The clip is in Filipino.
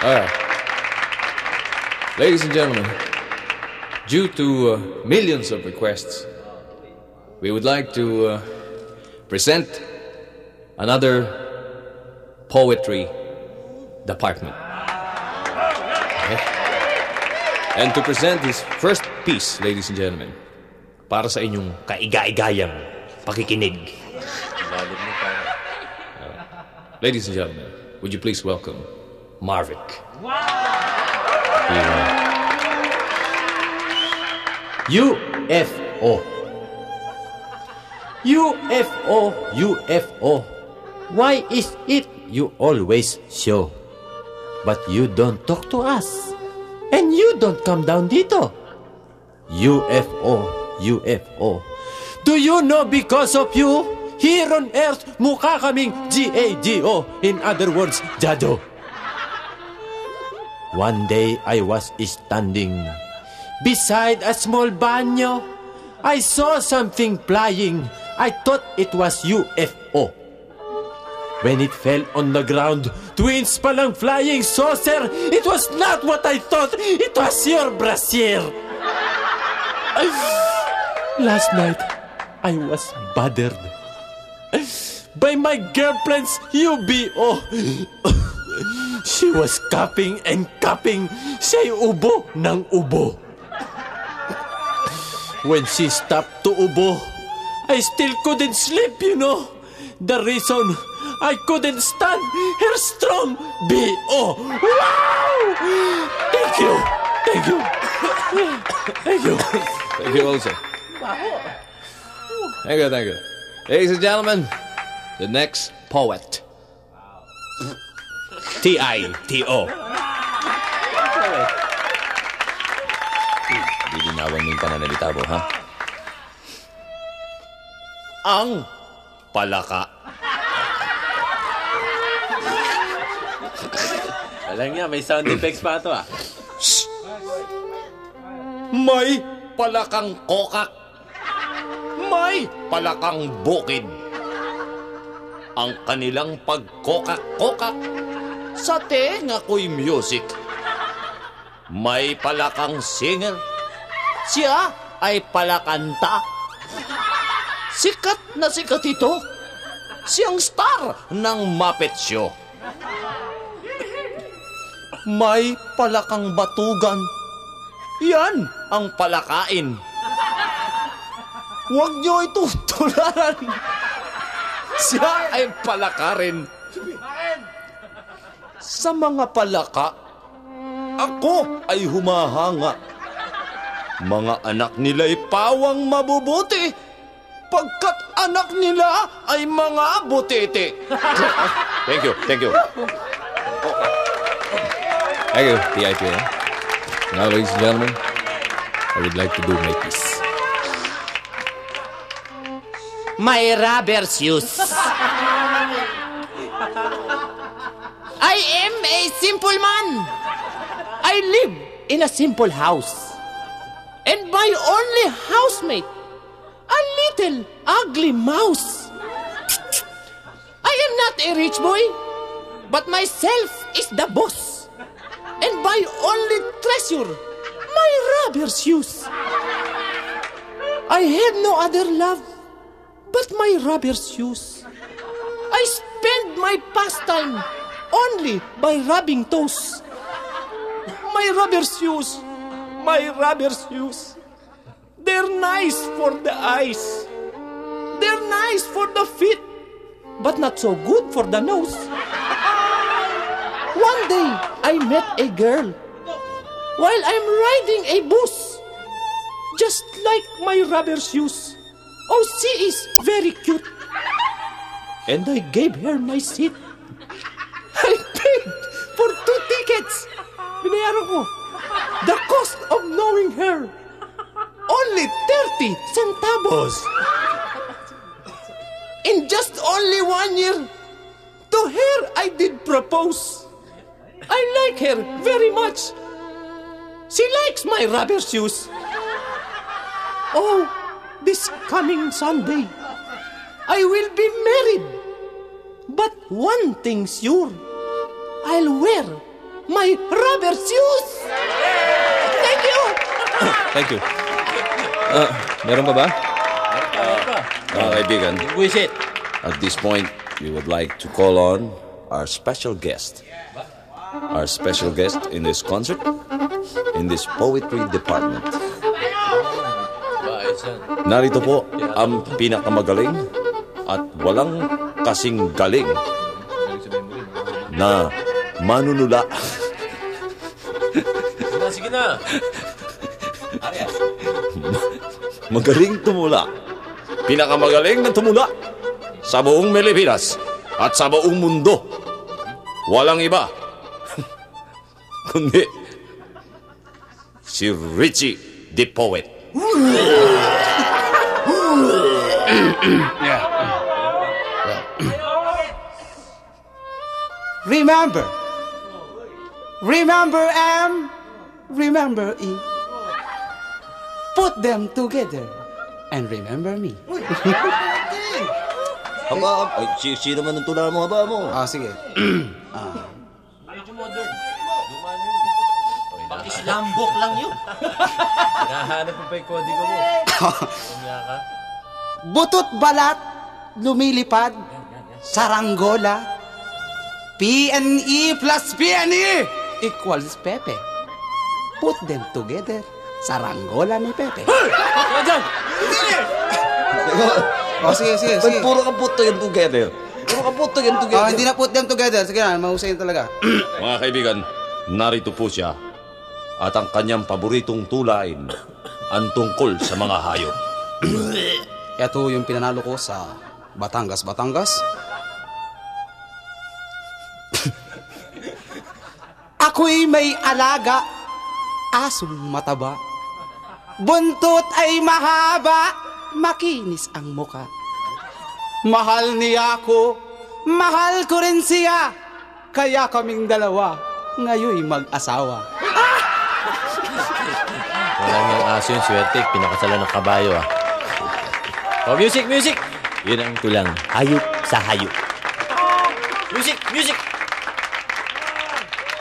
All right. Ladies and gentlemen, due to uh, millions of requests, we would like to uh, present another poetry department. Okay? And to present his first piece, ladies and gentlemen, para sa inyong kaiga-igayang pakikinig. Ladies and gentlemen, would you please welcome Marvick. UFO. UFO, UFO. Why is it you always show? But you don't talk to us. And you don't come down dito. UFO, UFO. Do you know because of you, here on earth, mukha kaming G-A-G-O. In other words, Jado. One day I was standing beside a small banyo. I saw something flying. I thought it was UFO. When it fell on the ground, twins palang flying saucer. It was not what I thought. It was your brassiere. Last night, I was bothered by my girlfriend's UBO. She was cupping and cupping. Siya'y ubo ng ubo. When she stopped to ubo, I still couldn't sleep, you know. The reason I couldn't stand her strong BO. Wow! Thank you. Thank you. Thank you. Thank you also. Thank you, thank you. Ladies and gentlemen, the next poet. T-I-T-O. Didinawan mo yung pananalita mo, ha? Ang palaka. Alam niya, may sound effects pa ito ah. May palakang kokak. May palakang bukid. Ang kanilang pagkokak-kokak sa tenga ko'y music. May palakang singer. Siya ay palakanta. Sikat na sikat ito. Siyang star ng Muppet Show. May palakang batugan. Yan ang palakain. Huwag niyo ito tularan. Siya ay palakarin. Sa mga palaka, ako ay humahanga. Mga anak nila'y pawang mabubuti, pagkat anak nila ay mga butete. thank you, thank you. Thank you, TIPA. Now, ladies and gentlemen, I would like to do my piece. My rubber shoes. I am a simple man. I live in a simple house. And my only housemate, a little ugly mouse. I am not a rich boy, but myself is the boss. And my only treasure, my rubber shoes. I have no other love but my rubber shoes. I spend my pastime only by rubbing toes. My rubber shoes, my rubber shoes. They're nice for the eyes. They're nice for the feet, but not so good for the nose. One day, I met a girl while I'm riding a bus, just like my rubber shoes. Oh, she is very cute. And I gave her my seat. Binayaran ko. The cost of knowing her. Only 30 centavos. In just only one year, to her I did propose. I like her very much. She likes my rubber shoes. Oh, this coming Sunday, I will be married. But one thing's sure, I'll wear my rubber shoes. Thank you. Thank you. Ah, meron pa ba? Mga kaibigan, Wisit. at this point, we would like to call on our special guest. Our special guest in this concert, in this poetry department. Narito po ang pinakamagaling at walang kasing galing na manunula. Sige na. Magaling tumula. Pinakamagaling na tumula sa buong Pilipinas at sa buong mundo. Walang iba. Kundi si Richie the Poet. Remember. Remember M. Remember E. Put them together and remember me. Haba, ay, si, sino man ang tula mo, haba mo? Ah, sige. Medyo modern. Yun. Pang islambok lang yun. Hinahanap mo pa yung kodigo mo. Kanya ka. Butot balat, lumilipad, saranggola, PNE plus PNE equals Pepe. Put them together, saranggola ni Pepe. Oh, sige, sige, Ba't puro ka put yan together? Puro ka put yan Oh, together. hindi na put them together. Sige na, mahusay yun talaga. Mga kaibigan, narito po siya at ang kanyang paboritong tulain ang tungkol sa mga hayop. Ito yung pinanalo ko sa Batangas, Batangas. Ako'y may alaga, asong mataba. Buntot ay mahaba, makinis ang muka. Mahal niya ako, mahal ko rin siya. Kaya kaming dalawa, ngayon mag-asawa. Walang yung aso yung swerte. Pinakasalan ng kabayo ah. Oh, music, music! Yun ang tulang. Hayop sa hayop. Music, music!